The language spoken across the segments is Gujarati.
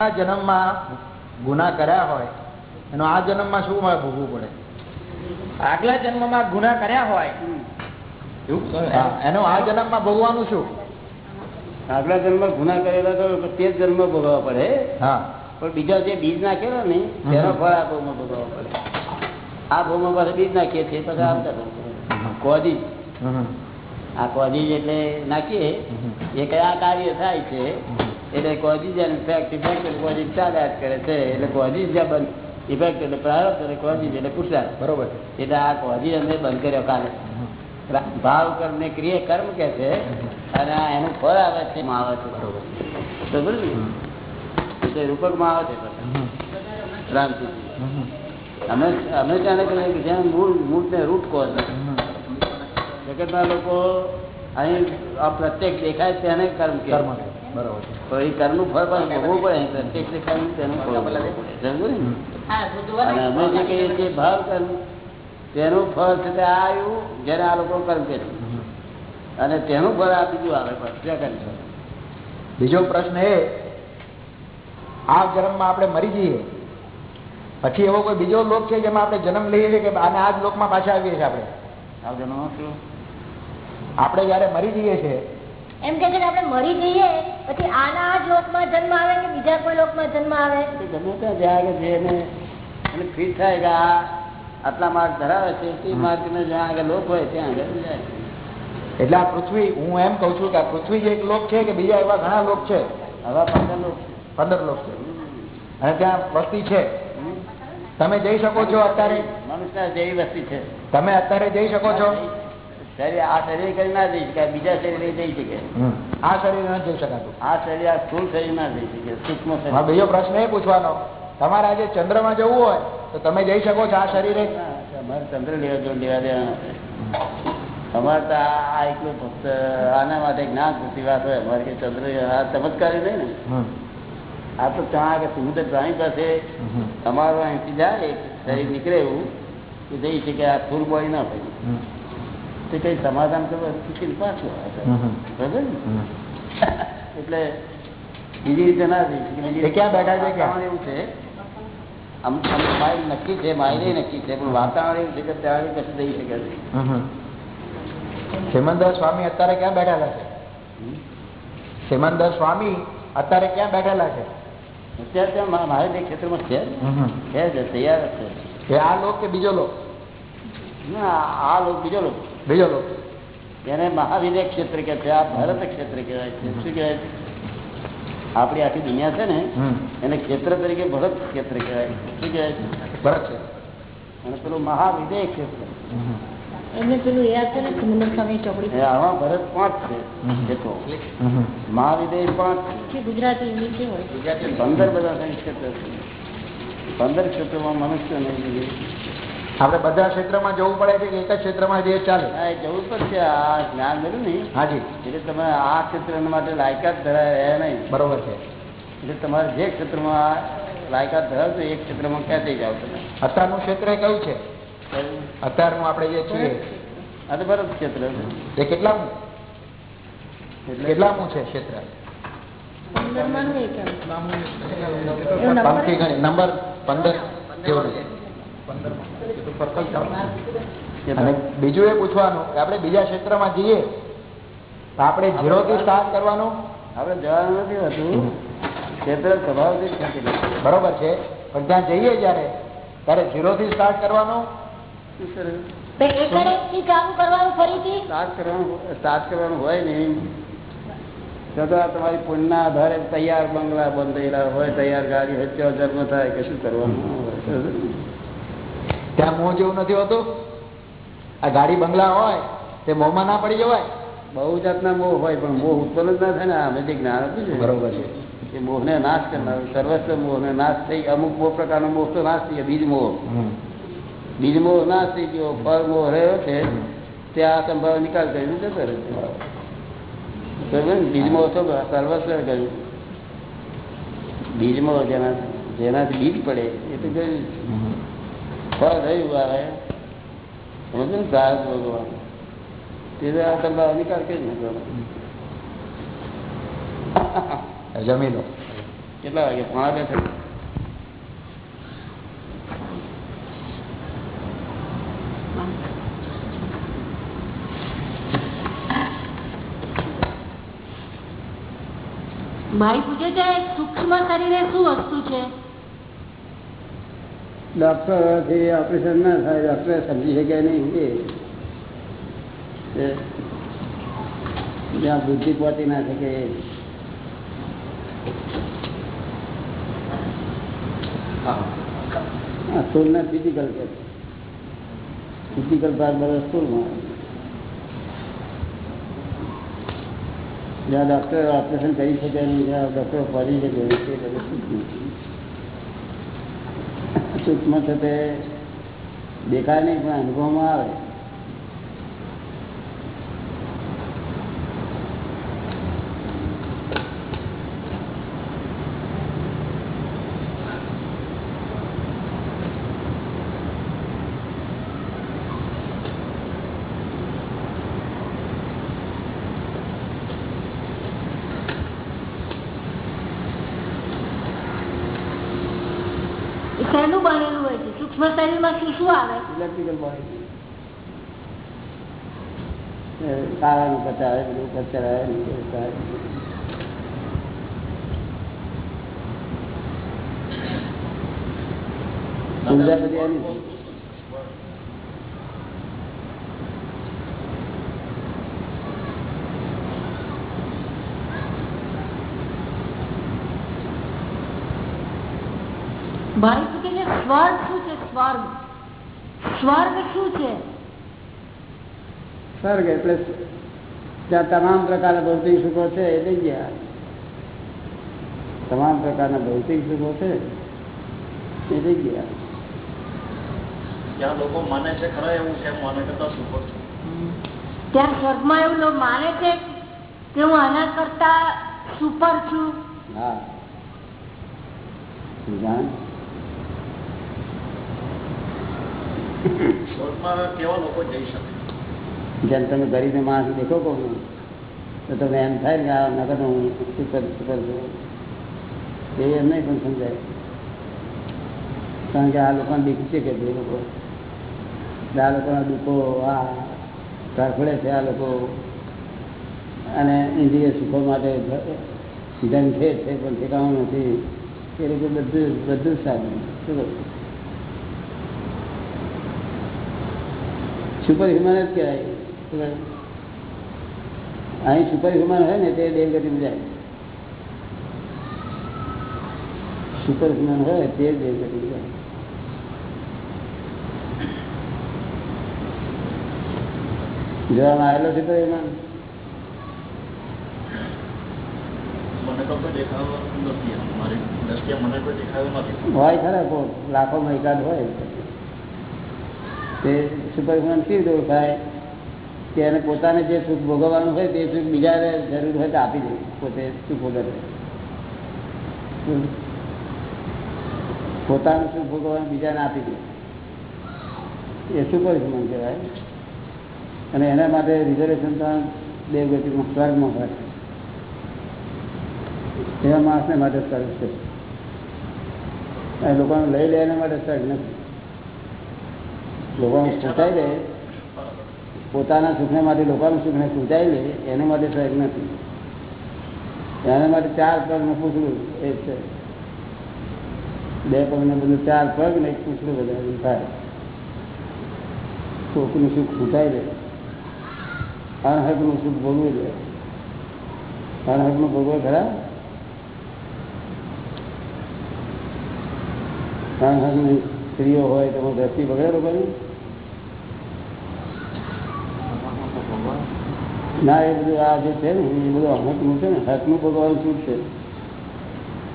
આ જન્મમાં ગુના કર્યા હોય એનો આ જન્મમાં શું મારે ભોગવું પડે? આગલા જન્મમાં ગુના કર્યા હોય. એનો આ જન્મમાં ભોગવાનું શું? આગલા જન્મ ગુના કરેલા તો તે જ જન્મ ભોગવવા પડે. હા. પણ બીજા જે બીજ નાખેલો ને તેનો ફળ આ ભોગમાં ભોગવવા પડે. આ ભોગમાં પાસે બીજ નાખીએ છીએ પછી આવતા કોદી આ કોદી એટલે નાખીએ. એ કયા કાર્ય થાય છે એટલે કોઝિસ એન્ડ ઇફેક્ટ ઇફેક્ટ એટલે કોજી ચાલ્યા કરે છે. એટલે કોઝિસ જ્યાં બંધ ઇફેક્ટ એટલે પ્રારબ્ધ અને કોઝિસ એટલે પુરુષાર્થ બરોબર. એટલે આ કોઝિસ અમે બંધ કર્યો કાલે. ભાવ કર્મ ને ક્રિયા કર્મ કે છે અને એનું ફળ આવે છે માં આવે છે. બરોબર. બરોબર ને. એટલે રૂપકમાં આવે છે રામજી અમે અમે જાણે કરીએ કે જ્યાં મૂળ મૂળ ને રૂટ કહો છો. જગતના લોકો અહીં આ પ્રત્યેક દેખાય તેને કર્મ કે કર્મ છે. બરોબર તો એ કર્મનું ફળ પણ ભોગવવું પડે તેનું? અને અમે જે કહીએ છીએ ભાવ કર્મ તેનું ફળ છે તે આ આવ્યું જેને આ લોકો કર્મ કે અને તેનું ફળ આ બીજું આવે પણ બીજો પ્રશ્ન એ આ જન્મમાં આપણે મરી જઈએ. પછી એવો કોઈ બીજો લોક છે જેમાં આપણે જન્મ લઈએ છીએ કે આને આ જ લોકમાં પાછા આવીએ છીએ આપણે? આપણે જયારે મરી જઈએ છીએ એમ કે છે કે આપણે મરી જઈએ પછી આના જ લોકમાં જન્મ આવે કે બીજા કોઈ લોકમાં જન્મ આવે? જન્મ ત્યાં જ્યાં આગળ એને ફીટ થાય કે આ આટલા માર્ગ ધરાવે છે તે માર્ક ને જ્યાં આગળ લોક હોય ત્યાં આગળ જાય. એટલે આ પૃથ્વી હું એમ કઉ છું કે આ પૃથ્વી એક લોક છે કે બીજા એવા ઘણા લોક છે? હવા પંદર લોક છે. પંદર લોક છે. અને ત્યાં વસ્તી છે? તમે જઈ શકો છો અત્યારે? મનુષ્ય જેવી વસ્તી છે. તમે અત્યારે જઈ શકો છો? શરીર આ શરીર કરી ના જઈ શકાય બીજા શરીર જઈ શકે. આ શરીર ન જઈ શકાતું. આ શરીર આ સ્થૂળ શરીર ના જઈ શકે સૂક્ષ્મ શરીર. બીજો પ્રશ્ન એ પૂછવાનો તમારે આજે ચંદ્રમાં જવું હોય તો તમે જઈ શકો છો આ શરીરે? તમારે ચંદ્ર લેવા જો લેવા દેવા અમારે તો આ એકલું ફક્ત આના માટે જ્ઞાન પૂરતી વાત હોય અમારે કે ચંદ્ર આ ચમત્કારી નહીં ને. આ તો ત્યાં કે સમુદ્ર પ્રાણી પાસે તમારું અહીંથી જાય શરીર નીકળે એવું કે જઈ શકે આ ફૂલ બોડી ના થાય તે કઈ સમાધાન કરવા શીખીને પાછું બરાબર? એટલે બીજી રીતે ના એ ક્યાં બેઠા છે ક્યાં? એવું છે. આમ માઇલ નક્કી છે માઇલે નક્કી છે પણ વાતાવરણ એવું છે કે ત્યાં કશું જઈ શકે છે હેમંતદાસ સ્વામી અત્યારે ક્યાં બેઠેલા છે? હેમંતદાસ સ્વામી અત્યારે ક્યાં બેઠેલા છે? અત્યારે ત્યાં મારે જે ક્ષેત્રમાં છે છે તૈયાર છે. આ લોક કે બીજો લોક? ના આ લોક બીજો લોક બીજો લોક એને મહાવિનય ક્ષેત્ર કે છે આ ભારત ક્ષેત્ર કહેવાય છે. શું કહેવાય? છે આપણી આખી દુનિયા છે ને એને ક્ષેત્ર તરીકે ભરત ક્ષેત્ર કહેવાય. શું કહેવાય? છે ભરત છે. અને પેલું મહાવિદ્ય ક્ષેત્ર. પંદર બધા ક્ષેત્ર છે. પંદર ક્ષેત્રમાં મનુષ્ય નહીં આપણે બધા ક્ષેત્રમાં જવું પડે છે કે એક જ ક્ષેત્રમાં જે ચાલે? જવું પડશે. આ જ્ઞાન મળ્યું ને. હાજી એટલે તમે આ ક્ષેત્ર માટે લાયકાત ધરાવે નહીં. બરોબર છે. એટલે તમારે જે ક્ષેત્રમાં લાયકાત ધરાવશો એ ક્ષેત્રમાં ક્યાં થઈ જાવ તમે? અત્યારનું ક્ષેત્ર કયું છે? અત્યારનું આપણે જે છીએ. આ તો ભરત ક્ષેત્ર. છે એ કેટલામું? એટલે કેટલામું છે ક્ષેત્ર? પંદર નંબર પંદર. જેવું નથી. અને બીજું એ પૂછવાનું કે આપણે બીજા ક્ષેત્રમાં જઈએ તો આપણે ઝીરો થી સ્ટાર્ટ કરવાનું? આપણે જવાનું નથી હતું. ક્ષેત્ર સ્વભાવથી બરોબર છે. પણ ત્યાં જઈએ જયારે ત્યારે ઝીરો થી સ્ટાર્ટ કરવાનું સ્ટાર્ટ કરવાનું હોય નહીં તો તો તમારી પુણ્યના આધારે તૈયાર બંગલા બંધેલા હોય તૈયાર ગાડી હોય ત્યાં જન્મ થાય કે શું કરવાનું ત્યાં મોં જેવું નથી હોતું. આ ગાડી બંગલા હોય તે મોહમાં ના પડી જવાય. બહુ જાતના મોહ હોય પણ મોહ ઉત્પન્ન જ ના થાય ને આ બધી જ્ઞાન હતું ને બરોબર છે. એ મોહને નાશ કરનાર સર્વસ્વ મોહને નાશ થઈ અમુક મોહ પ્રકારનો મોહ તો નાશ થઈ ગયો બીજ મોહ બીજ મોહ નાશ થઈ ગયો પર મોહ રહ્યો છે તે આ સંભાવ નિકાલ કરીને જતો રહ્યો છે? બીજ મોહ તો સર્વસ્વ ગયું બીજ મોહ જેના જેનાથી બીજ પડે એ તો ગયું ફળ રહ્યું આવે સમજો ને ભોગવવાનું તે આ નાખવાનો જમી લો કેટલા વાગે? પોણા બે થયા. ભાઈ પૂછે છે સૂક્ષ્મ શરીરે શું વસ્તુ છે? ડોક્ટરથી ઓપરેશન ના થાય ડોક્ટર સમજી શકે નહીં એ એ જ્યાં બુદ્ધિ પહોંચી ના શકે એ. આ સ્થૂળ ને ફિઝિકલ કે ફિઝિકલ ભાગ બધો સ્થૂળમાં જ્યાં ડોક્ટર ઓપરેશન કરી શકે નહીં જ્યાં ડોક્ટર પહોંચી શકે તે બધું સૂક્ષ્મ છે. તે દેખાય નહીં પણ અનુભવમાં આવે એ શેનું બનેલું હોય છે સૂક્ષ્મ શરીરમાં શું શું આવે? ઇલેક્ટ્રિકલ બોડી કાળાનું બધું. એની ભાઈ? સ્વર્ગ શું છે? સ્વર્ગ સ્વર્ગ શું છે? સ્વર્ગ એટલે ત્યાં તમામ પ્રકારના ભૌતિક સુખો છે એ લઈ ગયા. તમામ પ્રકારના ભૌતિક સુખો છે એ લઈ ગયા. ત્યાં લોકો માને છે ખરા એવું કેમ માને કરતા સુપર છે. ત્યાં સ્વર્ગમાં એવું લોકો માને છે કે હું આના કરતા સુપર છું? હા જાણ સ્વર્ગમાં કેવા લોકો જઈ શકે જેમ તમે ગરીબને માણસ દેખો કહું તો તમે એમ થાય કે આ નગર હું સુપર છું. એ એમ નહીં પણ સમજાય. કારણ કે આ લોકોને દીખ છે કે એ લોકો. આ લોકોના દુઃખો, આ તરફડે છે આ લોકો. અને ઇન્દ્રિય સુખો માટે ધન છે પણ ઠેકાણું નથી. એ લોકો બધું બધું સારું શું કહું? સુપર હ્યુમન જ કહેવાય. અહીં સુપર હ્યુમન હોય ને તે દેવગતિમાં જાય. સુપર હ્યુમન હોય તે દેવગતિમાં જાય. જોવામાં આવેલો મને તો એમાં. હોય ખરા લાખો માં એકાદ હોય. તે સુપર હ્યુમન કેવી રીતે ઓળખાય? કે એને પોતાને જે સુખ ભોગવવાનું હોય તે સુખ બીજાને જરૂર હોય તો આપી દે, પોતે સુખ ભોગવે. પોતાનું સુખ ભોગવવાનું બીજાને આપી દે. એ સુપર હ્યુમન કહેવાય. અને એના માટે રિઝર્વેશન પણ દેવગતિમાં સ્વર્ગમાં હોય. એવા માણસને માટે સ્વર્ગ છે. લોકોને લઈ લે એના માટે સ્વર્ગ નથી. લોકોને ખૂંચાઈ લે, પોતાના સુખને માટે લોકોના સુખને ખૂંચાઈ લે, એના માટે સહેજ નથી. એના માટે ચાર પગનું પૂછડું એ છે. બે પગને બધું ચાર પગ ને એક પૂછડું બધા થાય. કોકનું સુખ ખૂંચાઈ લે. અણહકનું સુખ ભોગવી લે. અણહકનું ભોગવે ખરા? અણહકની સ્ત્રીઓ હોય તો દ્રષ્ટિ બગડે લોકોની? ના, એ બધું આ જે છે ને, એ બધું હકનું છે ને, હકનું ભોગવાનું શું છે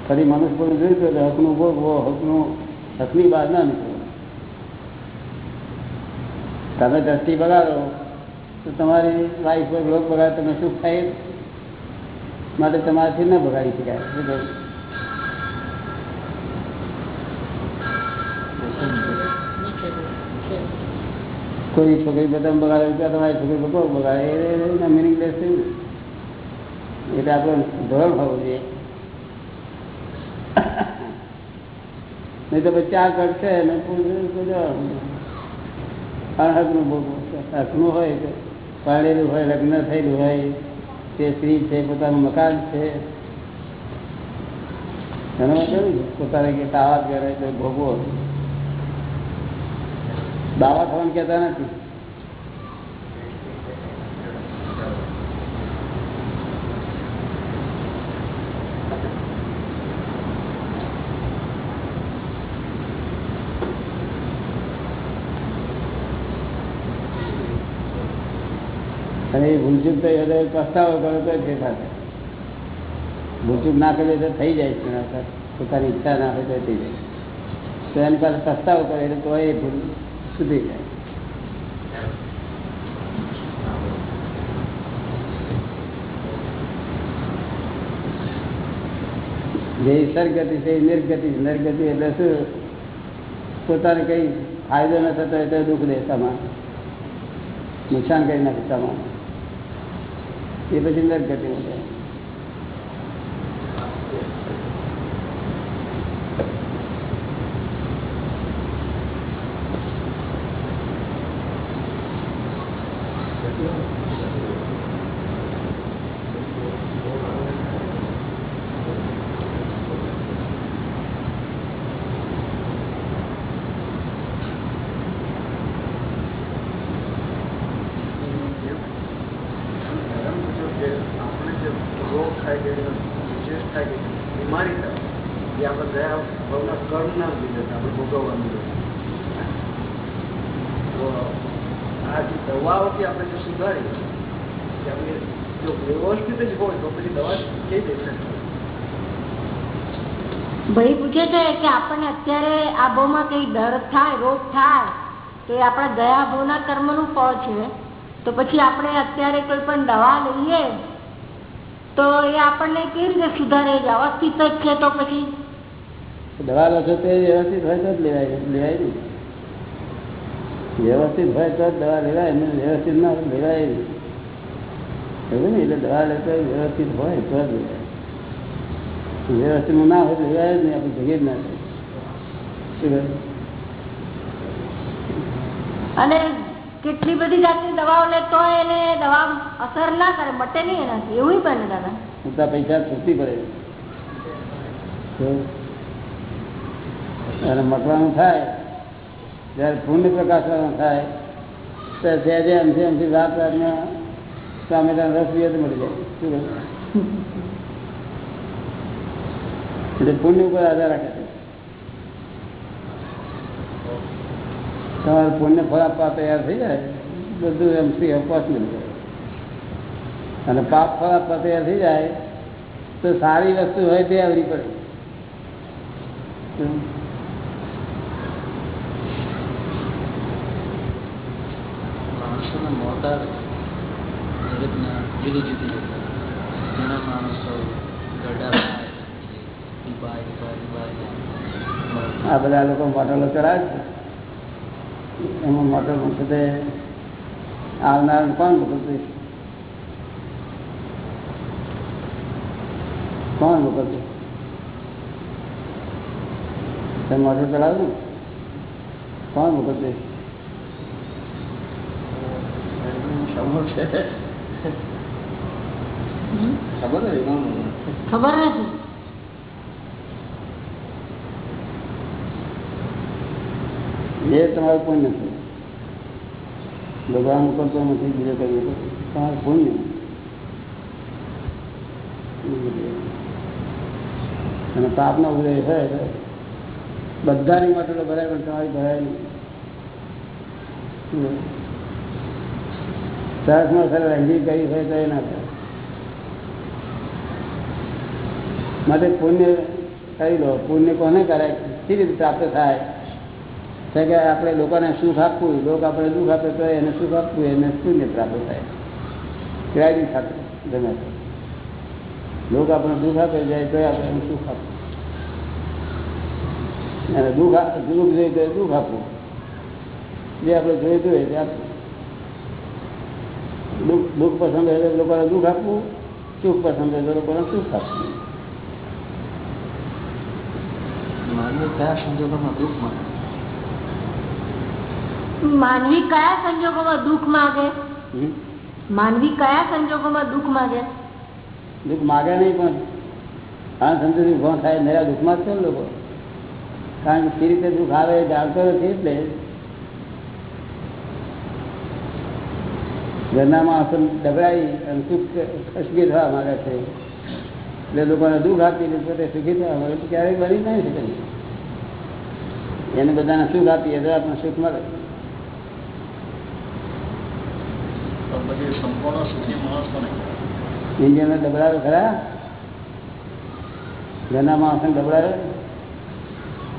ફરી મનુષ્ય પણ જોયું કે હકનું ભોગવો હકનું, હકની બહાર ના નીકળો. તમે દ્રષ્ટિ બગાડો, તો તમારી લાઈફ પર લોક બગાડ તમે સુખ થાય માટે તમારાથી ન બગાડી શકાય શું કહ્યું? કોઈ છોકરી બધા બગાડે રૂપિયા તમારી છોકરી પર બગાડે એ મિનિંગલેસ થયું એટલે આપણે ધોરણ હોવું જોઈએ. નહીં તો પછી ચાર કરશે ને અણહકનું હકનું હોય તો પાડેલું હોય, લગ્ન થયેલું હોય, તે સ્ત્રી છે, પોતાનું મકાન છે. એનો પોતાને કે દાવા કરે તો ભોગવો. દાવા થવાનું કહેતા નથી અને એ ભૂલચૂક તો એ પસ્તાવો કરો તો છે સાથે ભૂલચૂક ના કરે તો થઈ જાય છે. પોતાની ઈચ્છા ના હોય તો થઈ જાય તો એની પાસે પસ્તાવો કરે તો એ ભૂલ સુધરી જાય. જે સરગતિ છે, એ નિર્ગતિ. નિર્ગતિ એટલે શું? પોતાને કઈ ફાયદો ન થતો હોય તો દુઃખ દેતામાં નુકસાન કરી નાખે તમારે એ પછી નિર્ગતિ મળે આપણે જે રોગ થાય કે વિશેષ થાય કે બીમારી થાય એ આપણે ગયા ભાવના કર્મ ના લીધે છે, આપણે ભોગવવાનું લીધે તો આ જે દવાઓથી આપણે જે સુધારી કે આપણે જો વ્યવસ્થિત જ હોય તો પછી દવા કઈ રીતે પૂછે છે કે આપણને અત્યારે આ ભાવમાં કઈ ડર થાય, રોગ થાય, તો એ આપણા ગયા ભાવના કર્મનું ફળ છે. તો પછી આપણે અત્યારે કોઈ પણ દવા લઈએ, તો એ આપણને કેવી રીતે સુધારે છે? જ છે તો પછી? દવા લો છો તે વ્યવસ્થિત હોય તો જ લેવાય લેવાય નહીં વ્યવસ્થિત હોય તો જ દવા લેવાય ને વ્યવસ્થિત ના લેવાય નહીં. એટલે દવા લેતો વ્યવસ્થિત હોય તો જ લેવાય. ના હોય તો લેવાય જ નહીં આપણે જ અને કેટલી બધી જાતની દવાઓ લે તો એને દવા અસર ના કરે મટે નહીં એનાથી, એવું બને દાદા. બધા પૈસા છૂટી પડે. અને મટવાનું થાય, જ્યારે પુણ્ય પ્રકાશવાનું થાય ત્યારે સહેજે અંશે એમથી રાત રાતના સામે રસ પીએ મળી જાય. શું? એટલે પુણ્ય ઉપર આધાર રાખે છે તમારે પુણ્ય ફળ આપવા તૈયાર થઈ જાય બધું એમ શ્રી અવકાશ મળી જાય અને પાપ ફળ આપવા તૈયાર થઈ જાય તો સારી વસ્તુ હોય તે આવડી પડે માણસોના મોત આવે જગતના જુદી જુદી જતા ઘણા માણસો ગરડા થાય પછી દીપાય દીપાય દીપાય આ બધા લોકો મોટલો ચલાવે છે. એમાં મોટલ વખતે આવનાર કોણ મોકલતું કોણ મોકલતું તમે મોટર ચલાવો ને કોણ મોકલતું છે? ખબર ને ખબર નથી. એ તમારું પુણ્ય છે ભગવાન મોકલતો નથી બીજો કઈ તમારું પુણ્ય અને પાપનો ઉદય હોય તો બધાની મોટલો ભરાય પણ તમારી ભરાય નહીં સરસમાં સરસ અંગી કરી હોય તો એ ના થાય માટે પુણ્ય કરી લો પુણ્ય કોને કરે કેવી રીતે પ્રાપ્ત થાય છે કે આપણે લોકોને સુખ આપવું લોક આપણે દુઃખ આપે તો એને સુખ આપવું એને પુણ્ય પ્રાપ્ત થાય. ક્રાયની સાથે ગમે તે. લોક આપણે દુઃખ આપે, જાય તો આપણે એને સુખ આપવું. અને દુઃખ આ- દુઃખ જોઈએ તો દુઃખ આપવું. જે આપણે જોઈતું હોય તે આપવું. દુઃખ દુઃખ પસંદ હોય તો લોકોને દુઃખ આપવું, સુખ પસંદ હોય તો લોકોને સુખ આપવું. મારે માનવી કયા સંજોગોમાં દુઃખ માને માનવી કયા સંજોગોમાં દુઃખ માગે? માનવી કયા સંજોગોમાં દુઃખ માગે? દુઃખ માગે નહીં પણ આ સંજોગ ઊભો થાય મેરા દુઃખમાં છે ને લોકો? કારણ કે સી રીતે દુઃખ આવે જાણતો નથી એટલે ઘરના માણસો ડબરાઈ અને સુખ ખસગી થવા માંગે છે. એટલે લોકોને દુઃખ આપીને પોતે સુખી થવા માંગે ક્યારેય બની નહીં શકે. એને બધાને સુખ આપીએ તો આપણને સુખ મળે તો પછી સંપૂર્ણ સુખી માણસ કોને ઇન્ડિયનને ડબરાવે ખરા? ઘરના માણસને ડબરાવે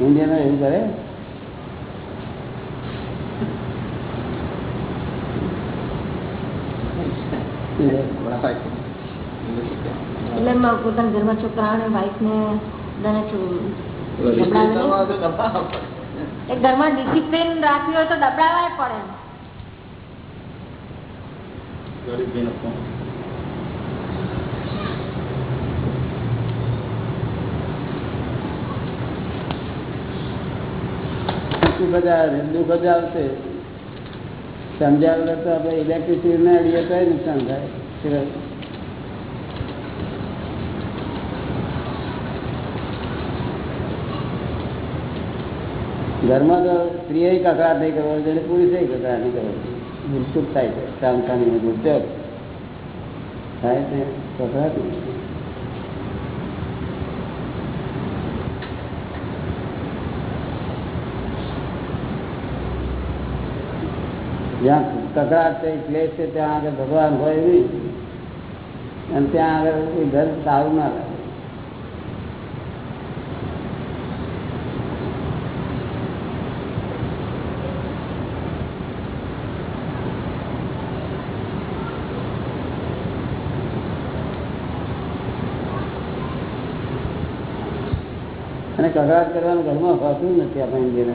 ઇન્ડિયનો એવું કરે? એટલે મ- પોતાના ઘરમાં છોકરાઓને વાઈફ ને બધાને છો- દબડાવે નહીં. એ ઘરમાં ડિસિપ્લિન રાખવી હોય તો દબડાવાય પડે. સુખ જ આવે દુઃખ જ આવશે સમજ્યા તો ઇલેક્ટ્રિસિટી ના લઈએ તો નુકસાન થાય. ઘરમાં તો સ્ત્રીએ કકડાટ નહીં કરવો જોઈએ પુરુષે કકડાટ નહીં કરવો. બિલકુલ થાય છે. કામ ગુજર થાય છે. કકડાટ જ્યાં કકડાટ છે પ્લેસ છે, ત્યાં આગળ ભગવાન હોય નહીં. અને ત્યાં આગળ એ ઘર સારું ના લાગે અને કકડાટ કરવાનું ઘરમાં હોતું જ નથી આપણે ઇન્ડિયન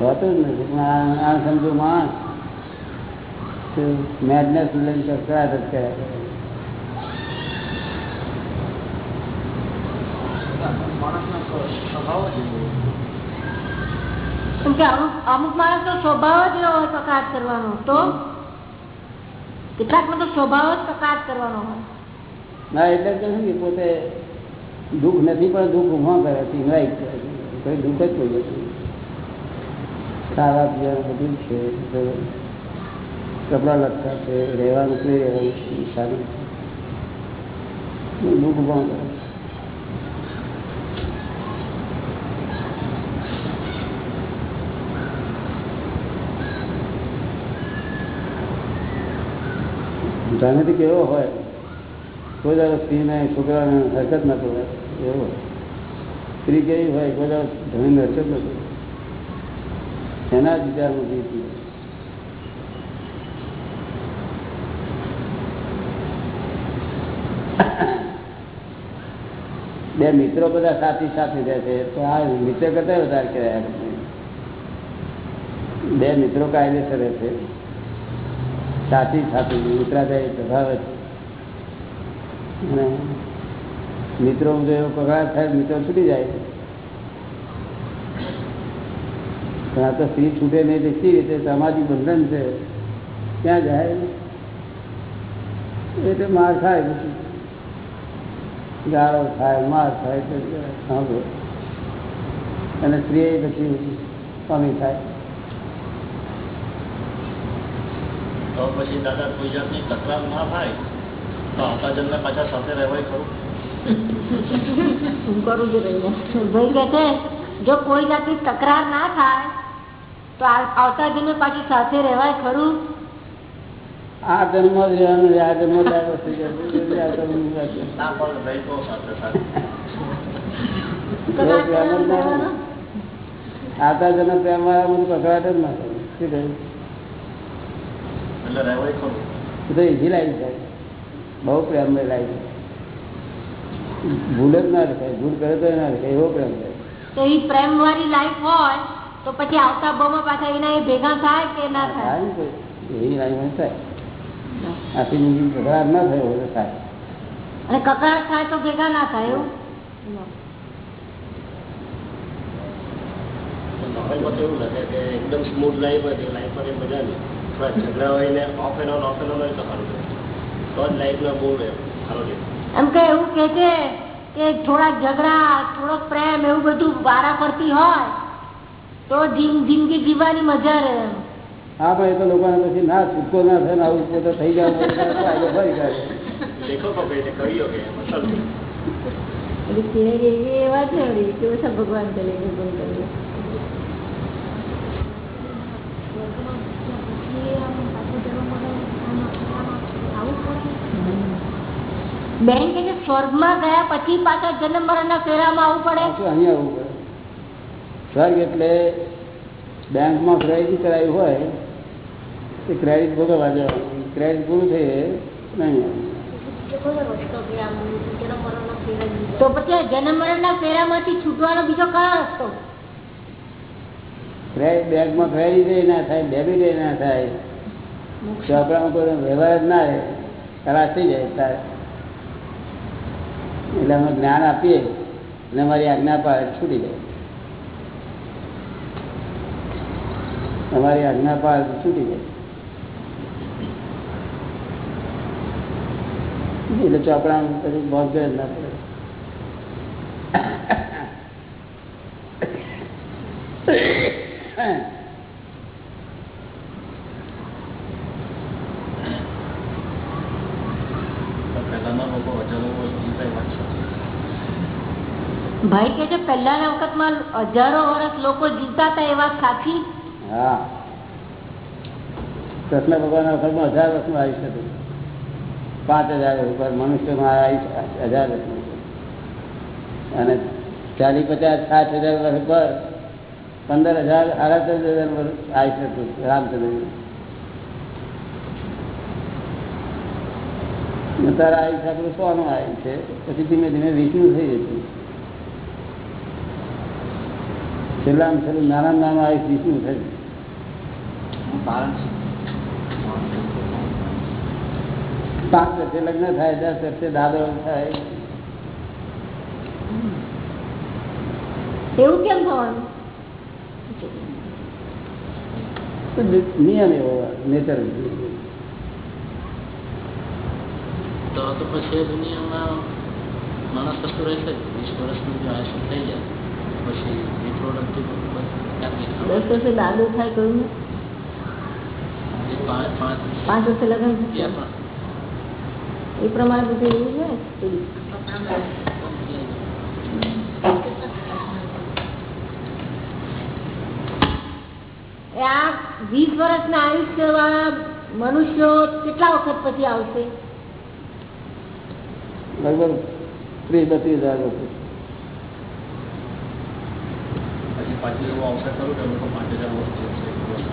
હોતું જ નથી. પણ આ- સમજો માણસ મેડનેસ લઈને કકડાટ જ કર્યા કરે. અમુક માણસ નો સ્વભાવ જ હોય કકડાટ કરવાનો તો. કેટલાક નો તો સ્વભાવ જ કકડાટ કરવાનો હોય. ના એટલે કે પોતે દુઃખ નથી, પણ દુઃખ ઊભા કરે છે ઇન્વાઇટ કરે છે. દુઃખ જ કોઈ નથી. ખાવા પીવાનું બધું છે કપડા લખતા છે, રહેવાનું કઈ રહેવાનું સારું દુઃખ ઊભા કરે છે. કેવો હોય. કોઈ દાડો સ્ત્રીને છોકરાને હરકત ના કરે, એવો. સ્ત્રી કેવી હોય કોઈ દાડો ધણીને હરકત ન કરે. એના જ વિચારમાં જીતી બે મિત્રો બધા સાથી સાથે રહે છે, તો આ મિત્ર કરતા વધારે કહેવાય બે મિત્રો કાયદેસર રહે છે. સાથી સાથે મિત્રાચાય સ્વભાવ જ અને મિત્રો જો એવો થાય મિત્રો છૂટી જાય. પણ આ તો સ્ત્રી છૂટે નહીં તે રીતે? સામાજિક બંધન છે. ક્યાં જાય? એટલે માર થાય ગાળો થાય, માર થાય સાંભળો. અને સ્ત્રી પછી કમી થાય. તો પછી દાદા કોઈ જાતની તકરાર ના થાય? તો આવતા જન્મે પાછા સાથે રહેવાય ખરું હું કરું જ રહીને ભાઈ કે છે જો કોઈ જાતની તકરાર ના થાય તો આ- આવતા જન્મે પાછી સાથે રહેવાય ખરું આ જન્મ જ રહેવાનું આ જન્મ જ આ વસ્તુ છે. આ જન્મ જ આ છે. ના પણ રહી તો સાથે સાથે કકળાટ કરવાનું રહેવાનું? આતા જન્મ પ્રેમ વાળા મને પકડાટ જ ના થાય શું કહ્યું એટલે રહેવાય ખરું એ તો ઈઝી લાઈફ થાય બહુ પ્રેમ લાઈફ ભૂલ જ ના રખાય ભૂલ કરે તો ના રખાય એવો પ્રેમ થાય. તો એ પ્રેમ વાળી લાઈફ હોય તો પછી આવતા ભાવમાં પાછા એના એ ભેગા થાય કે ના થાય? થાય ને કોઈ. એવી લાઈફ થાય. આખી જિંદગી પકડાટ ના થયો હોય તો થાય. અને કકડાટ થાય તો ભેગા ના થાય એવું? મોબાઈલમાં એવું લાગે કે એકદમ સ્મૂથ લાઈફ હોય તે લાઈફમાં મજા નહીં. ઝઘડા હોય ને off and on off and on હોય તો સારું. એમ કે એવું કે છે કે થોડાક ઝઘડા થોડોક પ્રેમ એવું બધું વારા ફરતી હોય તો જિંદગી જીવવાની મજા રહે હા ભાઈ તો લોકોને પછી ના છૂટકો ના થાય ને આવું પોતે થઈ જાય ફરી કાઢે લેખકો કહે છે કવિઓ કહે એમાં ચાલશે એટલે કે એ એવા છે વળી કે ઓછા ભગવાન કરે ભગવાન કરે બેન કે સ્વર્ગમાં ગયા પછી પાછા જન્મ મરણના ફેરામાં આવવું પડે? અહીંયા આવવું પડે. સ્વર્ગ એટલે બેંકમાં ક્રેડિટ કરાયું હોય તે ક્રેડિટ ભોગવવા જવાનું. ક્રેડિટ પૂરું થઈ જાય નહીં તો પછી જન્મ મરણના ફેરામાંથી છૂટવાનો બીજો કયો રસ્તો? ક્રેડિટ બેંકમાં ક્રેડિટ ના થાય ડેબિટ ના થાય. છોકરામાં કોઈ વ્યવહાર જ ના રહે. ખલાસ થઈ જાય તારે એટલે અમે જ્ઞાન આપીએ અને અમારી આજ્ઞા પાડે છૂટી જાય. અમારી આજ્ઞા પાડે છૂટી જાય. એટલે ચોપડા પછી બોધ જ ના પડે તો પહેલાના લોકો હજારો વર્ષ જીવતા એ વાત સાચી. ભાઈ કે છે પહેલાના વખતમાં હજારો વર્ષ લોકો જીવતા હતા એ વાત સાચી હા. કૃષ્ણ ભગવાન વખતમાં હજાર વર્ષનું આયુષ્ય હતું પાંચ હજાર ઉપર મનુષ્યનું આયુષ્ય હજાર વર્ષનું. અને ચાલીસ પચાસ, સાઠ હજાર વર્ષ પર પંદર હજાર આડત્રીસ હજાર વર્ષ આયુષ્ય હતું રામચંદ્ર તારા આયુષ્ય આપણું સોનું છે પછી ધીમે ધીમે વિષ્ણુ થઈ જતું છેલ્લામાં છેલ્લું નાના નાના આયુષ વિષ્ણુ થયું પાંચ વર્ષે લગ્ન થાય દસ વર્ષે દાદો થાય. એવું કેમ થવાનું? તો નિયમ એવો નેચર તો તો પછી એ દુનિયામાં માણસ કશું રહેશે જ. વીસ વર્ષનું જો આયુષ્ય થઈ જાય. પછી રિપ્રોડક્ટિવ ક્યાંથી દસ વર્ષે દાદુ થાય કહ્યું પાંચ પાંચ પાંચ વર્ષે લગ્ન એ થશે. પણ. એ પ્રમાણે બધું એવું છે આ વીસ વર્ષના આયુષ્ય વાળા મનુષ્યો કેટલા વખત પછી આવશે? લગભગ ત્રીસ બત્રીસ હજાર વર્ષ પછી પાછું એવું આવશે ખરું કે લોકો પાંચ હજાર વર્ષ જીવશે એક વર્ષ.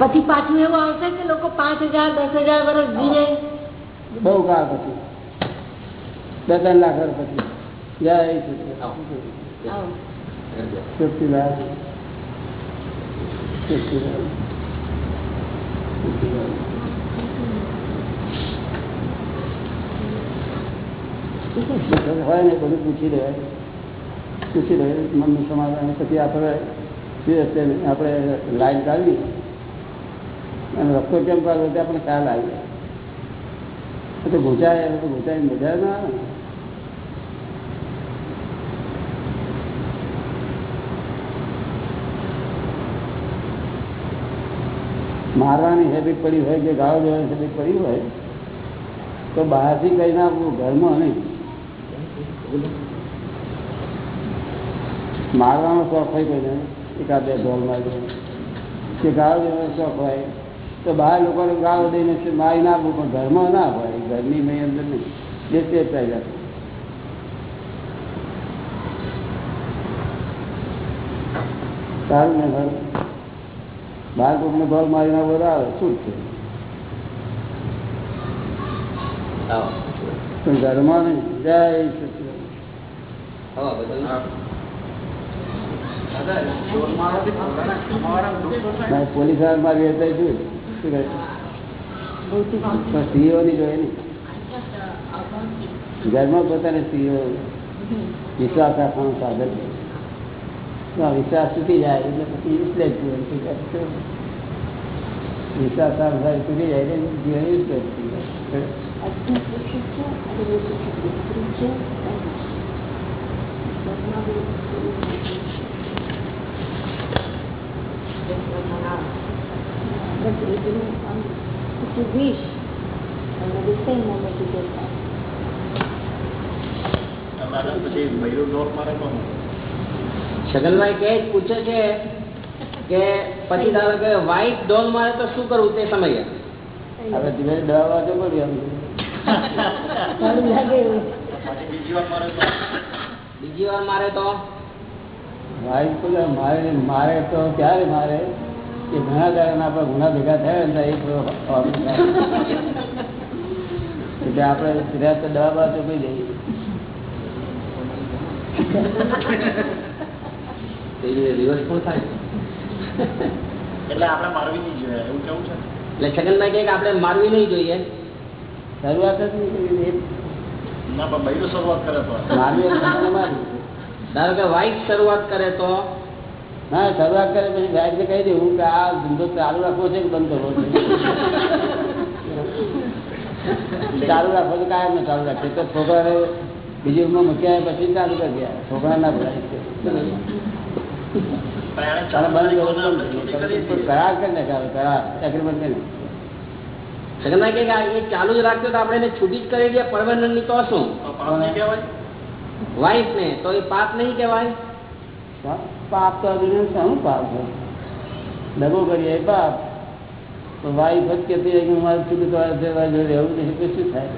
પછી પાછું એવું આવશે કે લોકો પાંચ હજાર દસ હજાર વર્ષ જીવે બહુ કાળ પછી બે ત્રણ લાખ વર્ષ પછી જય સચિદાનંદ. આવો. સચિદાનંદ. સચિદાનંદ. સચિદાનંદ. હોય ને બધું પૂછી લેવાય પૂછી રહે મનનું સમાધાન. પછી આપણે આપણે લાઈન કાઢવી. અને રસ્તો કેમ કાઢવો તે આપણે ખ્યાલ આવી જાય. તો ઘૂંચાય તો ઘૂંચાઈને મજા ના આવે. મારવાની હેબિટ પડી હોય કે ગાળો દેવાની હેબિટ પડી હોય, તો બહારથી કઈ ના આપવું, ઘરમાં નહીં. મારવાનો શોખ હોય કોઈને એકાદ બે ઢોલ મારી કે ગાળો દેવાનો શોખ હોય તો બહાર લોકોને ગાળો દઈને મારી ના આપવું પણ ઘરમાં ના હોય. ઘરની મેં અંદર નહીં. જે તે પહેલા. સારું ને ઘર બહાર કોકને ઢોલ મારીને ના આવે. શું છે? પણ ઘરમાં નહીં. જય સચિદાનંદ. મારે પોલીસવાળા મારી વેચાય શું? કહે છે? પણ સ્ત્રીઓ ની જોઈએ ને. ઘરમાં પોતાને સ્ત્રીઓ વિશ્વાસ રાખવાનું સાધન વિશ્વાસ તૂટી જાય એટલે પછી એટલે જીવન વિશ્વાસ તૂટી જાય એટલે જીવન useless થઈ જાય આજનું શિક્ષક છે આજે બહુ શિક્ષક વિસ્તૃત છે But you, um, if you wish, and at the same moment you get that. દાદા પછી બૈરું ડોક મારે તો હું છગનભાઈ કે પૂછે છે કે પછી ધારો કે વ્હાઈટ ડોલ મારે તો શું કરવું તે સમયે? હવે ધીમે દવા વાંચો બીજી વાર મારે તો? બીજી વાર મારે તો? મારે તો ત્યારે મારે? કે ઘણા દાડાના આપણા ગુના ભેગા થયા ને એક એટલે આપણે સીધા તો દવા બવા ચોપી જઈએ રિવર્સ પણ થાય. એટલે આપણે મારવી નહીં જોઈએ એવું કેવું છે? એટલે છગનભાઈ કહે કે આપણે મારવી નહીં જોઈએ. શરૂઆત જ નહીં કરી એ. ના પણ શરૂઆત કરે તો. મારવી ધારો કે વ્હાઈટ શરૂઆત કરે તો હા શરૂઆત કરે પછી વ્યાજને કહી દેવું કે આ ધંધો ચાલુ રાખવો છે કે બંધ કરવો છે? ચાલુ રાખવો તો કાયમ ચાલુ રાખે. તો છોકરાને બીજી રૂમમાં મૂક્યા પછી ચાલુ કરી દે. છોકરા ના ભરાય ચાલુ જ રાખ્યો તો આપણે એને છૂટી જ કરી દે પરમાનન્ટની તો શું? તો પાપ નહીં કહેવાય. વાઇફ ને તો એ પાપ નહીં કહેવાય? પાપ તો હજુ શું પાપ છે? દગો કરીએ પાપ. તો વાઈફ જ કહેતી કે મારે છૂટું તમારે છે મારી રહેવું નથી તો શું થાય?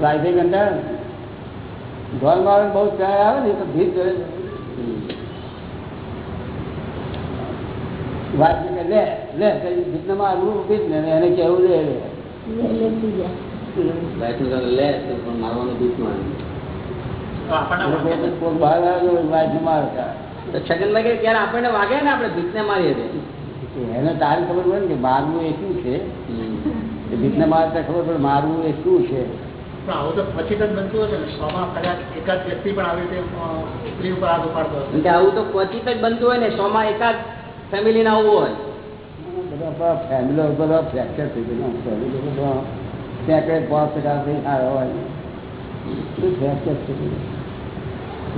વાઈફે કંટાળ ઘર મારે બહુ ચાર આવે ને તો ભીત જોડે વાઈફ કે લે લે કરી ભીતને મારવું ભીત ને એને કહેવું લે? લે લે તો પણ મારવાનું બીક મારે તો આપણને વાગે ને. કોઈ બહાર આવે વાઈફને મારતા તો છગનભાઈ કહે ત્યારે આપણને વાગે ને આપણે ભીતને મારીએ છે આવું તો ક્વચિત બનતું હોય ને સોમાં એકાદ ફેમિલી ના હોય ફેમિલી બધા ફ્રેક્ચર થઈ ગયું ફેમિલી બધા ફ્રેક્ચર થઈ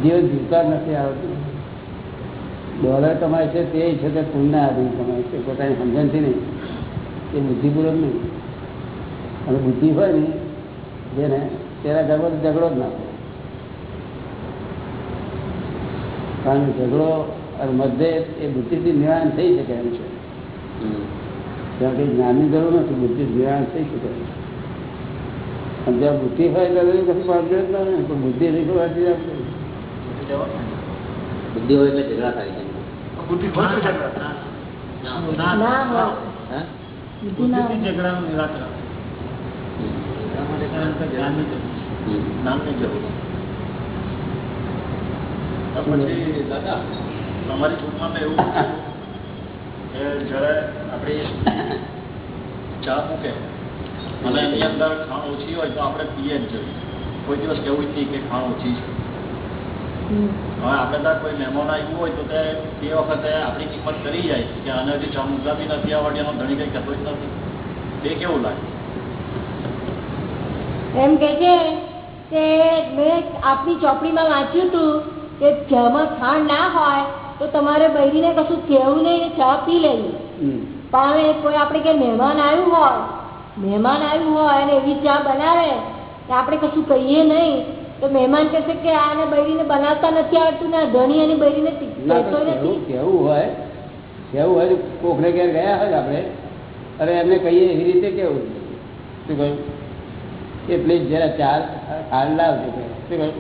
જીવન જીવતા નથી આવતું. ડોલર કમાય છે, તે છે તે પુણ્યના આધીન કમાય છે. પોતાની સમજણથી નહીં. એ બુદ્ધિપૂર્વક નહીં. અને બુદ્ધિ હોય ને, જેને તેના ઘરમાં ઝઘડો જ ના થાય. કારણ કે ઝઘડો અને મતભેદ એ બુદ્ધિથી નિવારણ થઈ શકે એમ છે. ત્યાં કંઈ જ્ઞાનની જરૂર નથી બુદ્ધિ નિવારણ થઈ શકે અને જ્યાં બુદ્ધિ હોય ત્યારે કશું પ્રોબ્લેમ જ ના બુદ્ધિ નહીં કરવાથી આપણે બુદ્ધિ દેવાનું. બુદ્ધિ હોય એટલે ઝઘડા થાય છે બુદ્ધિ હોય તો ઝઘડા. ના, ના હોય હે? બુદ્ધિ ના બુદ્ધિથી હોય ઝઘડાનું નિરાકરણ એના માટે જ્ઞાનની જરૂર છે. હમ. નામની જરૂર તો પછી દાદા તમારી ગ્રુપમાં તો એવું છે કે જ્યારે આપણે ચા મૂકે અને એની અંદર ખાણ ઓછી હોય તો આપણે પીએ જ જોઈએ કોઈ દિવસ કેવું જ નહીં કે ખાણ ઓછી છે હમ. હવે આપણે ત્યાં કોઈ મહેમાન આવ્યું હોય તો તે તે વખતે આપણી કિંમત કરી જાય કે આને હજી ચા બી નથી આવડતી એનો ધણી કંઈ કહેતો જ નથી. તે કેવું લાગે? એમ કે છે કે મેં આપની ચોપડીમાં વાંચ્યું હતું કે ચામાં ખાંડ ના હોય તો તમારે બૈરીને કશું કહેવું નહીં ચા પી લેવી. પણ કોઈ આપણે કે મહેમાન આવ્યું હોય મહેમાન આવ્યું હોય અને એવી ચા બનાવે કે આપણે કશું કહીએ નહીં. તો મહેમાન કહેશે કે આને બૈરીને બનાવતા નથી આવડતું ને આ ધણી અને બૈરીને કેવું કેવું હોય કેવું હોય કોકને ઘેર ગયા હોય આપણે અરે એમને કહીએ એવી રીતે કેવું? શું કહ્યું? કે પ્લીઝ જરા ચાર ખાંડ લાવજો શું કહ્યું?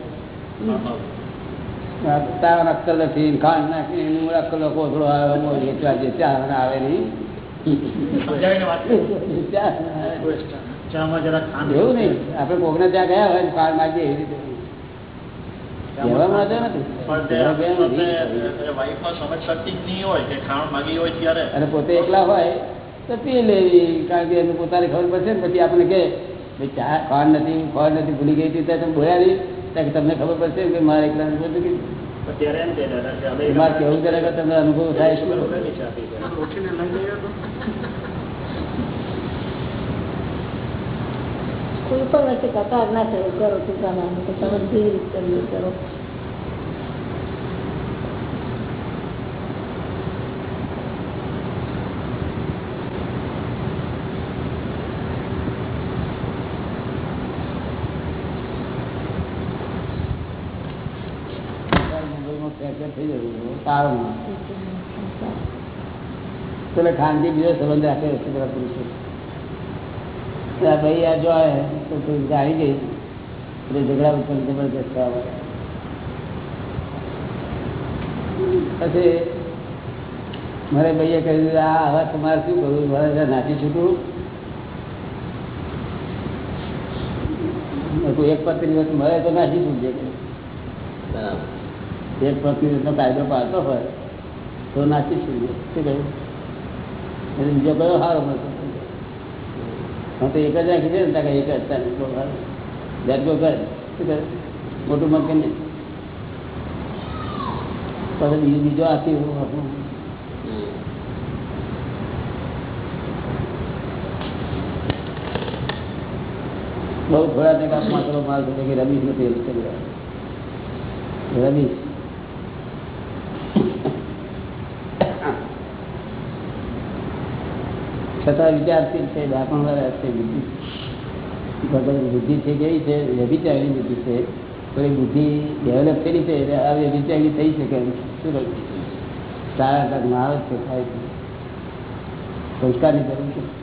તારા અક્કલ નથી ખાંડ નાખી એનું અક્કલ કોથળો આવે જે નહીં એવું નહીં. આપણે કોકને ત્યાં ગયા હોય ખાંડ નાખીએ એવી રીતે. અને પોતે એકલા હોય તો પી લેવી કારણ કે એને પોતાને ખબર પડશે ને પછી આપણે કે ભાઈ ચા ખાંડ નથી ખાંડ નથી ભૂલી ગઈ હતી ત્યાં તમે બોલ્યા નહીં ત્યાં તમને ખબર પડશે કે મારે એકલા બધું કીધું એમાં કેવું કરે કે તમને અનુભવ થાય શું કરો? નીચે આપી છે રોટીને લઈ જઈએ તો કોઈ પણ વચ્ચે કતાર ના થયો કરો ટૂંકામાં તો તમે કેવી રીતે કરો. પેલા ખાનગી બીજો સંબંધ રાખે છે પુરુષો ભાઈ આ જો આવે તો કોઈ ગાડી ગઈ એટલે ઝઘડા ઉત્પન્ન જબરદસ્ત આવે પછી મારે ભાઈએ કહ્યું આ હવે તમારે શું કરવું? મારે નાચી છૂટું. એક પત્ની વખત મળે તો નાચી છૂટજે. એક પત્ની નો કાયદો પાડતો હોય તો નાચી છૂટજે. શું કહ્યું? બીજો કયો? સારો મળતો હું તો એક જ રાખી દે ને તાકે એક જ તારે બહુ સારું દેટ ગો કર શું કરે મોટું મત કરીને પછી બીજો બીજો આપી બહુ થોડા ટકા માત્ર માલ થતો કે રમીશ નથી એવું કરી રહ્યા. રમીશ છતાં વિચારશીલ છે દાપણ વાળા છે, બુદ્ધિ ભગવાન બુદ્ધિ છે, કેવી છે વ્યભિચારી બુદ્ધિ છે. થોડી બુદ્ધિ ડેવલપ થયેલી છે, એટલે આ વ્યભિચારી થઈ શકે એમ. શું કહ્યું સારા કર્મમાં આવે છે, થાય છે. સંસ્કારની જરૂર છે.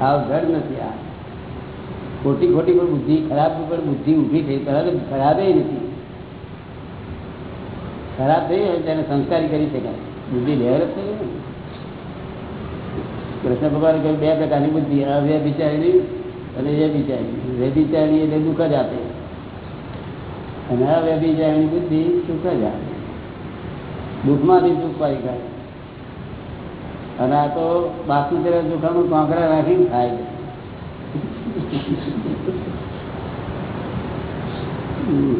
આવ ઘર નથી આ. ખોટી ખોટી પણ બુદ્ધિ, ખરાબ પણ બુદ્ધિ ઊભી થઈ ખરાબ ખરાબે નથી. ખરાબ થઈ હોય તેને સંસ્કારી કરી શકાય. બુદ્ધિ ડેવલપ થઈ ને? કૃષ્ણ ભગવાન કહ્યું બે પ્રકારની બુદ્ધિ વે બિચારી અને એ બિચારી વે બિચારી એટલે દુઃખ જ આપે. અને વે બુદ્ધિ સુખ જ આપે. દુઃખમાંથી સુખ પાડી ખાય. અને આ તો બાકી તરફ ચોખામાં કાંકરા રાખીને ખાય છે હમ.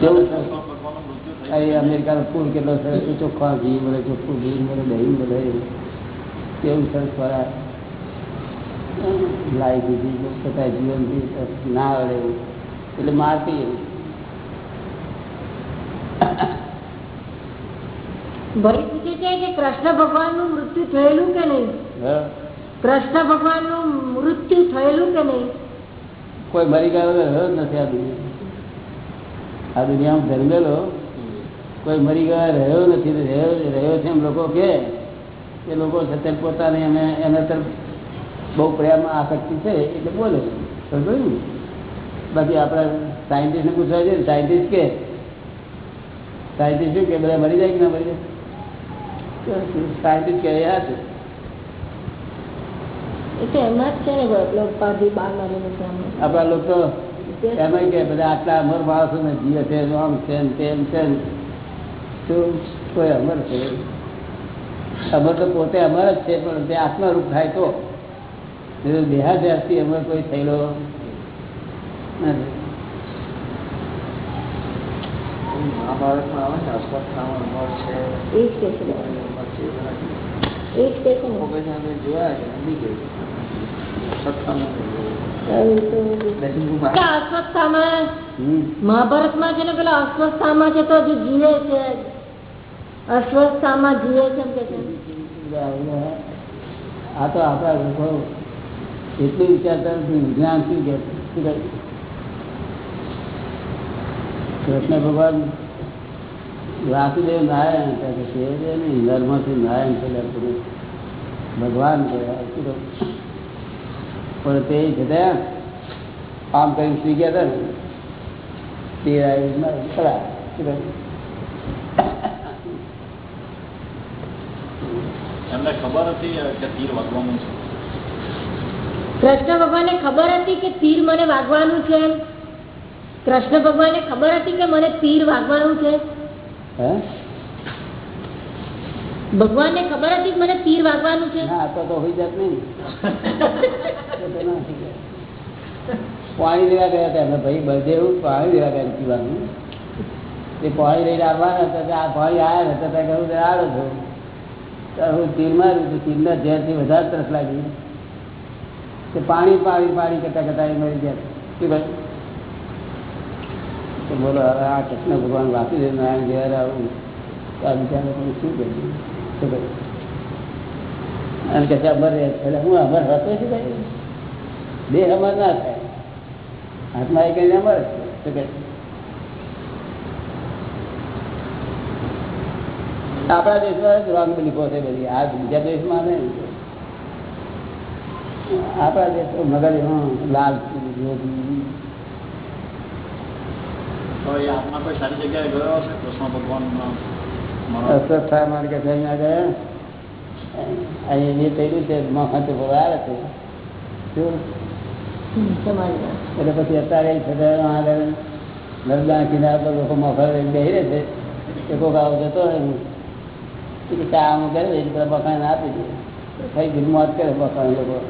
કેવું સરસ ભગવાનનું મૃત્યુ થઈ આ એ અમેરિકાનો ફૂલ કેટલો સરસ છે. ચોખ્ખા ઘી મળે ચોખ્ખું ઘી મળે દહીં મળે કેવું સરસ ખોરાક લાઈ દીધી છતાં જીવનથી ના આવડે એટલે મારતી એવું. પૂછે છે કે કૃષ્ણ ભગવાનનું મૃત્યુ થયેલું કે નહીં? કૃષ્ણ ભગવાનનું મૃત્યુ થયેલું કે નહીં કોઈ મરી ગયો રહ્યો નથી આ દુનિયા આ દુનિયામાં જન્મેલો કોઈ મરી ગયા રહ્યો નથી રહ્યો રહ્યો છે એમ લોકો કે. એ લોકો છતાં પોતાને એને એના તરફ બહુ પ્રેમ આસક્તિ છે એટલે બોલે સમજો ને? બાકી આપણા સાયન્ટિસ્ટને પૂછવા છે સાયન્ટિસ્ટ કે સાયન્ટિસ્ટ શું કે બધા મરી જાય કે ના મરી જાય? સાયન્ટિસ્ટ કે યાર છે. આપણા લોકો એમ કે બધા આટલા અમર માણસો ને જીવે છે આમ છે તેમ છે કોઈ અમર છે અમર તો પોતે અમર જ છે પણ તે આત્મારૂપ થાય તો. દેહાદ્યાસથી અમર કોઈ થયેલો નથી. મહાભારતમાં આવે ને અશ્વત્થામા અમર છે. એ જ કે છે. અમર છે એ બધા એ જ કે છે ને. મગજ અમે જોયા છે સમજી ગયું અશ્વત્થામા એવું તો બેસી કે અસ્વસ્થામાં હમ. મહાભારતમાં છે ને પેલા અસ્વસ્થામાં છે તો હજુ જીવે છે. અસ્વસ્થામાં જીવે છે કે આ તો આપણા લોકો એટલું વિચારતા નથી વિજ્ઞાન શું કે કૃષ્ણ ભગવાન વાસુદેવ નારાયણ હતા કે શિવદેવ નહીં નર્મથી નારાયણ પુરુષ. ભગવાન કહેવાય પણ તે જતા આમ કરીને સુઈ ગયા હતા ને તે ખરા શું કહ્યું એમને ખબર હતી કે તીર વાગવાનું છે? કૃષ્ણ ભગવાનને ખબર હતી કે તીર મને વાગવાનું છે? કૃષ્ણ ભગવાનને ખબર હતી કે મને તીર વાગવાનું છે? હે? ભગવાનને ખબર હતી કે મને તીર વાગવાનું છે? ના તો તો હોઈ જાત નહીં. પાણી લેવા ગયા હતા એમને ભાઈ બળદેવ પાણી લેવા ગયા પીવાનું. તે પાણી લઈને આવવાના હતા આ પાણી આવ્યા હતા ત્યાં કહ્યું કે આવ્યો છો. હું તીર માર્યું તીરના ઝેરથી વધારે તરસ લાગી. તે પાણી પાણી પાણી કરતા કરતા એ મરી ગયા. શું કહ્યું? તો બોલો, હવે આ કૃષ્ણ ભગવાન વાસુદેવ નારાયણ ઘેર આવું. આ બીજા શું કહ્યું શું કહ્યું અને કે અમર એટલે હું અમર હતો છું ભાઈ? બે અમર ના થાય. હાથમાં આવી કરીને અમર શું કહે આપણા દેશમાં જ રોંગ બિલીફો છે બધી આ બીજા દેશમાં નહીં. આપણા દેશ મગજ હં, લાલ જોતી તો એ આત્મા કોઈ સારી જગ્યાએ ગયો હશે? કૃષ્ણ ભગવાનના મરણ? અસ્વસ્થા માર્ગે થઈ ના ગયા અહીં જે થયેલું છે મહત્વ પર આવે છે. શું? તમારી વાત. એટલે પછી અત્યારે એ છતાં આગળ નર્મદા કિનારા પર લોકો મોખર બેસી રહે છે. એ કોક આવો જતો હોય ને. એ કે ચા આમ કરે એ બધા આપી દે. કઈ ગિરમત કરે બખાને લોકો.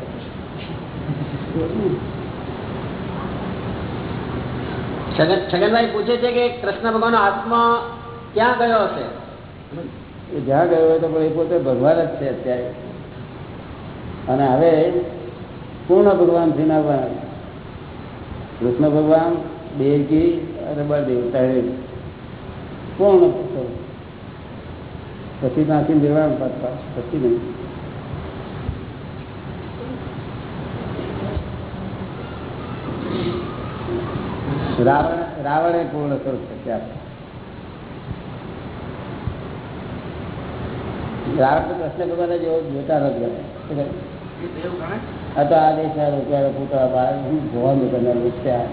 છગન છગનભાઈ પૂછે છે કે કૃષ્ણ ભગવાન આત્મા ક્યાં ગયો હશે? જ્યાં ગયો હોય તો એ પોતે ભગવાન જ છે અત્યારે. અને હવે પૂર્ણ ભગવાનથી ના બનાવે કૃષ્ણ ભગવાન દેવકી અને બળદેવ ત્રણે પૂર્ણ. પછી ત્યાંથી નિર્વાણ પામતા પછી નહીં રાવણ રાવણે પૂર્ણ સ્વરૂપ છે ત્યાં રાવણ તો કૃષ્ણ ભગવાન જેવો જોતા નથી ગમે. શું કહે? આ તો આ દેશ રૂપિયા પૂતળા બહાર ભગવાન કરનાર ઉઠ્યા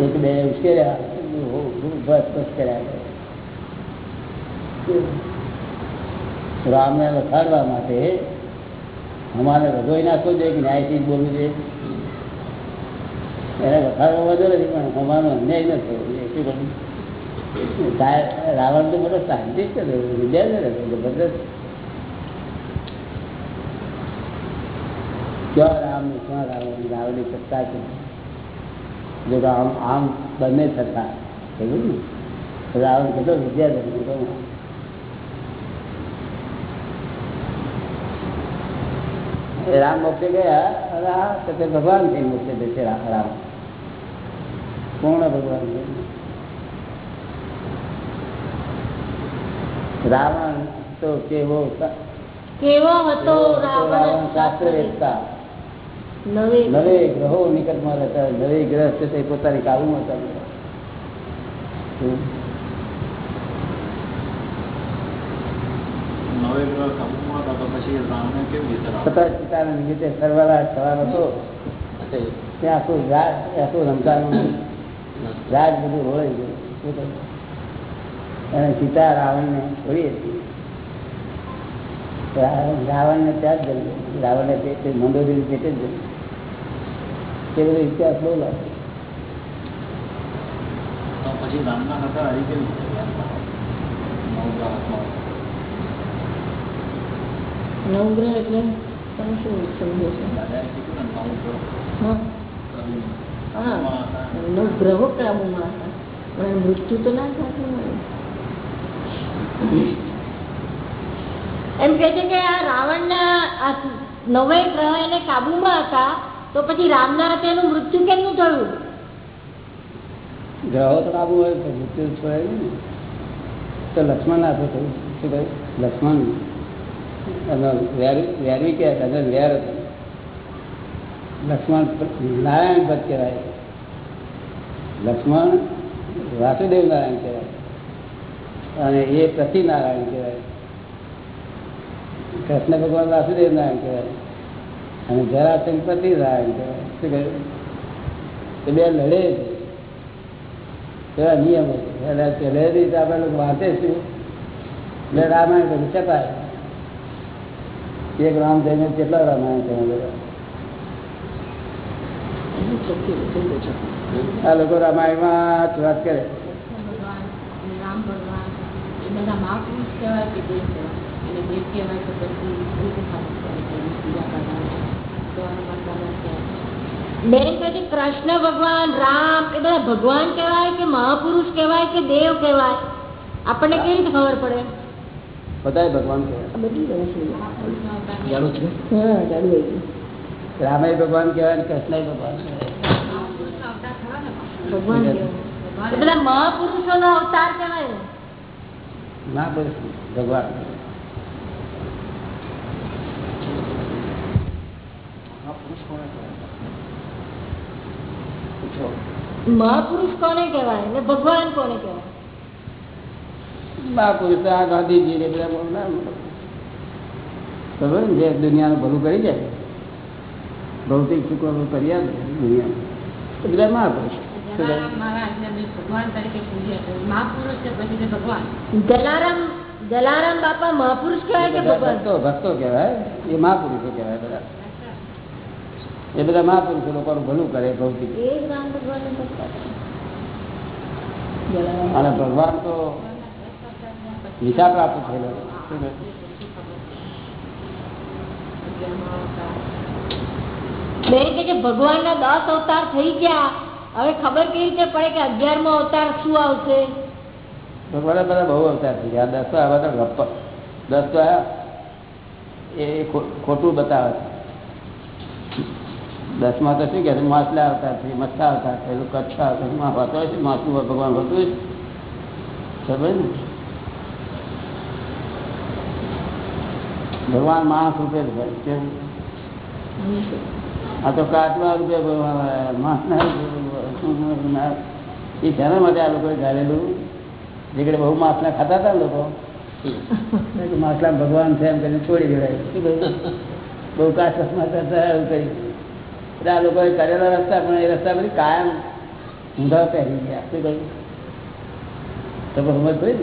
એક બે ઉશ્કેર્યા બસ બસ કર્યા રામને લખાડવા માટે અમારે રજોઈ નાખવું જોઈએ કે ન્યાયથી બોલવું જોઈએ? એને લખાડવા વધુ નથી, પણ અમારો અન્યાય ન થયો શું કહ્યું રાવણ તો બધો સાયન્ટિસ્ટ હતો, વિદ્યાર્થી હતો, જબરદસ્ત. ક્યાં રામ ને ક્યાં રાવણ? રાવણની સત્તા છે. જો આમ આમ બંને થતા ને? રાવણ કેટલો વિદ્યાર્થી હતો કહું એ રામ મોક્ષે ગયા અને આ તે ભગવાન થઈ મોક્ષે જશે રામ. કોણ ભગવાન? રાવણ તો કેવો કેવો હતો રાવણ શાસ્ત્ર વેચતા નવે ગ્રહો. નિકટમાં રહેતા નવે ગ્રહ છે તે પોતાની કાબુમાં હતા નવે ગ્રહ કાબુમાં હતા તો પછી રામને કેવી રીતે રામ સતત પિતાના નિમિત્તે સરવાળા હતો. ત્યાં આખું રાજ આખું રમતાનું રાજ બધું રોળાઈ ગયું. અને સીતા રાવણને છોડી હતી. રાવણને ત્યાં જ જન્મ રાવણને પેટે જ તે બધો ઇતિહાસ બહુ લાગે પછી રામના હતા હરી ગયા? નવગ્રહ એટલે તમે શું સમજો છો? હા. હા. કાબુમાં હતા. નવગ્રહો કાબુમાં હતા. પણ મૃત્યુ તો ના થતું હોય. એમ કે છે કે આ રાવણના આ નવે ગ્રહ એને કાબુમાં હતા તો પછી રામના હાથે એનું મૃત્યુ કેમનું થયું? ગ્રહો તો કાબુ હોય તો મૃત્યુ છોડાય ને. તો લક્ષ્મણ હાથે થયું. શું કહ્યું લક્ષ્મણ. વેરવી કે હતા અને વેર હતો લક્ષ્મણ નારાયણ ભટ્ટ કહેવાય. લક્ષ્મણ વાસુદેવ નારાયણ કહેવાય. અને એ પ્રતિ નારાયણ કહેવાય. કૃષ્ણ ભગવાન વાસુદેવ નારાયણ કહેવાય. અને જરાસંઘ પ્રતિ નારાયણ કહેવાય. શું કહ્યું બે લડે છે. એવા નિયમો છે. એટલે પહેલેથી આપણે લોકો વાંચે છું. એટલે રામાયણ બધું ચપાય એક રામ જઈને કેટલા રામાયણ છે. આ લોકો રામાયણમાં જ વાત કરે. કૃષ્ણ ભગવાન, રામ, એ બધા ભગવાન કહેવાય કે મહાપુરુષ કહેવાય કે દેવ કહેવાય? આપણને કેવી રીતે ખબર પડે? બધા ભગવાન કહેવાય આ બધી ગમે છે. જાણું છું હા જાડું આવી ગયું. રામે ભગવાન કહેવાય ને કૃષ્ણ ભગવાન કહેવાય ભગવાન કહેવાય. એ બધા મહાપુરુષો નો અવતાર કહેવાય ને ના બસ ભગવાન પૂછો. મહાપુરુષ કોને કહેવાય ને ભગવાન કોને કહેવાય મહાપુરુષ આ ગાંધીજી ને બધા બહુ ના ખબર ને જે દુનિયાનું ભલું કરી જાય. ભૌતિક સુખો કરી આપે દુનિયાનું એ બધા મહાપુરુષ શું કહે? જલારામ મહારાજને બી ભગવાન તરીકે પૂજ્યા છે. મહાપુરુષ છે પછી તે ભગવાન. જલારામ જલારામ બાપા મહાપુરુષ કહેવાય કે બધા ભગવાન? ભક્તો ભક્તો કહેવાય. એ મહાપુરુષો કહેવાય બધા. એ બધા મહાપુરુષો લોકોનું ભલું કરે ભૌતિક. એ જ રામ ભગવાન જલારામ. અને ભગવાન તો નિશા પ્રાપ્ત થયેલો શું કહે? બેન કે છે ભગવાનના દસ અવતાર થઈ ગયા હવે ખબર કેવી રીતે પડે કે અગિયારમો અવતાર શું આવશે ભગવાને બધા બહુ અવતાર થઈ ગયા દસ તો આવા તો ગપ્પ દસ તો આ એ ખો- ખોટું બતાવે છે દસમાં તો શું કે છે માછલા અવતાર છે મચ્છા અવતાર છે પેલું કચ્છા અવતારમાં હોતો હશે માછલું ભગવાન હોતું હશે ખબર ને ભગવાન માણસ રૂપે કેવું આ તો કાચવા રૂપે ભગવાન માણસના એ શેના માટે આ લોકોએ ગાળેલું? જેકડે બહુ માછલા ખાતા હતા લોકો. માછલા ભગવાન છે એમ કરીને છોડી દેવાય. બહુ કાચ માછલા હતા એવું કરી એટલે આ લોકોએ કરેલા રસ્તા પણ એ રસ્તા બધી કાયમ ઊંધા પહેરી ગયા. શું કહ્યું? તો સમજ પડી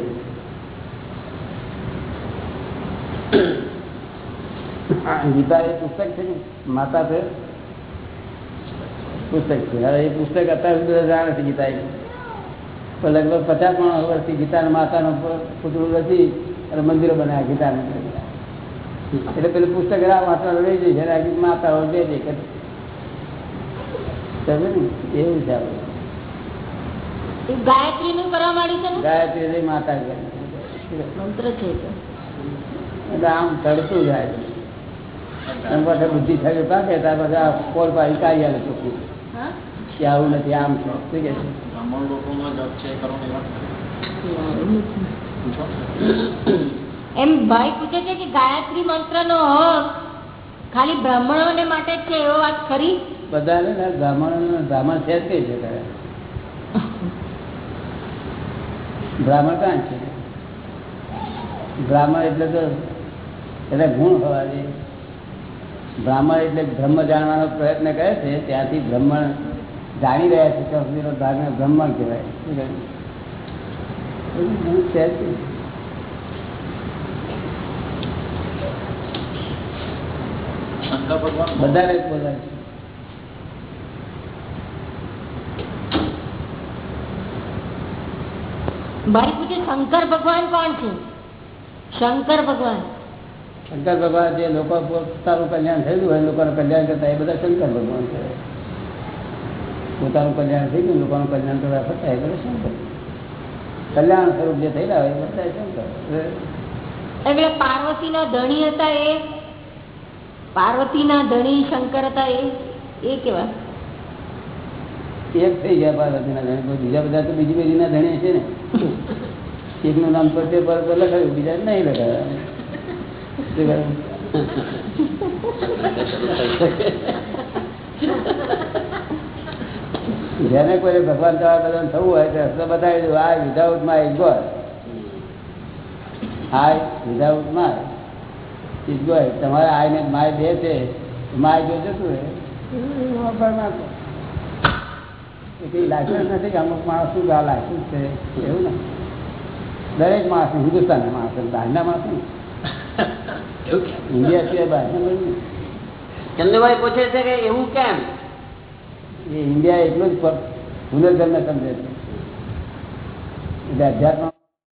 ને? આ ગીતા એ પુસ્તક છે માતા છે. પુસ્તક છે. હવે એ પુસ્તક અત્યારે સુધી જાણે છે ગીતા પણ લગભગ પચાસ પણ વર્ષથી ગીતાના માતાનું પુતળું રચી અને મંદિરો બનાવ્યા ગીતાને એટલે પેલું પુસ્તક રા માતા લઈ જઈ જયારે દે દે ને? એવું છે ગાયત્રી નું કરવા માંડી ગાયત્રી માતા. મંત્ર છે એટલે આમ તડતું જાય એમ પછી બુદ્ધિ થઈ પાકે ત્યાર પછી આ પોલ પાડી કાઢી આવે ચોખ્ખું. કે આવું નથી આમ છે શું કે છે? એમ ભાઈ પૂછે છે કે ગાયત્રી મંત્ર નો હક ખાલી બ્રાહ્મણોને માટે છે એવો વાત ખરી? બધાને ને બ્રાહ્મણ બ્રાહ્મણ છે જ કઈ છે તારે? બ્રાહ્મણ કાં છે? બ્રાહ્મણ એટલે તો એટલે ગુણ હોવા જોઈએ. બ્રાહ્મણ એટલે બ્રહ્મ જાણવાનો પ્રયત્ન કરે છે ત્યાંથી બ્રહ્મણ જાણી રહ્યા છે ત્યાં સુધીનો ભાગને બ્રહ્મણ કહેવાય શું કહ્યું? બધું ગુણ છે જ કઈ. શંકર ભગવાન બધાને જ બોલાય છે ભાઈ પૂછે શંકર ભગવાન કોણ છે શંકર ભગવાન શંકર ભગવાન જે લોકો પોતાનું કલ્યાણ થયેલું હોય લોકોનું કલ્યાણ કરતા એ બધા શંકર ભગવાન છે. પોતાનું કલ્યાણ થઈ ગયું લોકોનું કલ્યાણ કરવા ફરતા એ બધા શંકર. કલ્યાણ સ્વરૂપ જે થયેલા હોય એ બધા શંકર. એટલે પાર્વતી ના ધણી હતા એ? પાર્વતી ના ધણી શંકર હતા એ? એ કેવા? એક થઈ ગયા પાર્વતીના ધણી બીજા બધા તો બીજી બીજીના ધણી છે ને. એકનું નામ પર લખાયું બીજા નહીં લખાયા? જેને કોઈ ભગવાન દ્વારા બધા થવું હોય તો રસ્તો બતાવી દઉં. આ without my God I without my is God તમારે આય ને માય બે છે. માય જો જતું રહે. લાયસન્સ નથી કે અમુક માણસ શું આ લાયસન્સ છે? એવું ને દરેક માણસ હિન્દુસ્તાનના માણસ બહારના માણસ ઇન્ડિયા સિવાય બધું નહીં. પૂછે છે કે એવું કેમ? એ ઇન્ડિયા એટલું જ હુનરધર્મ સમજે છે. એટલે અધ્યાત્મ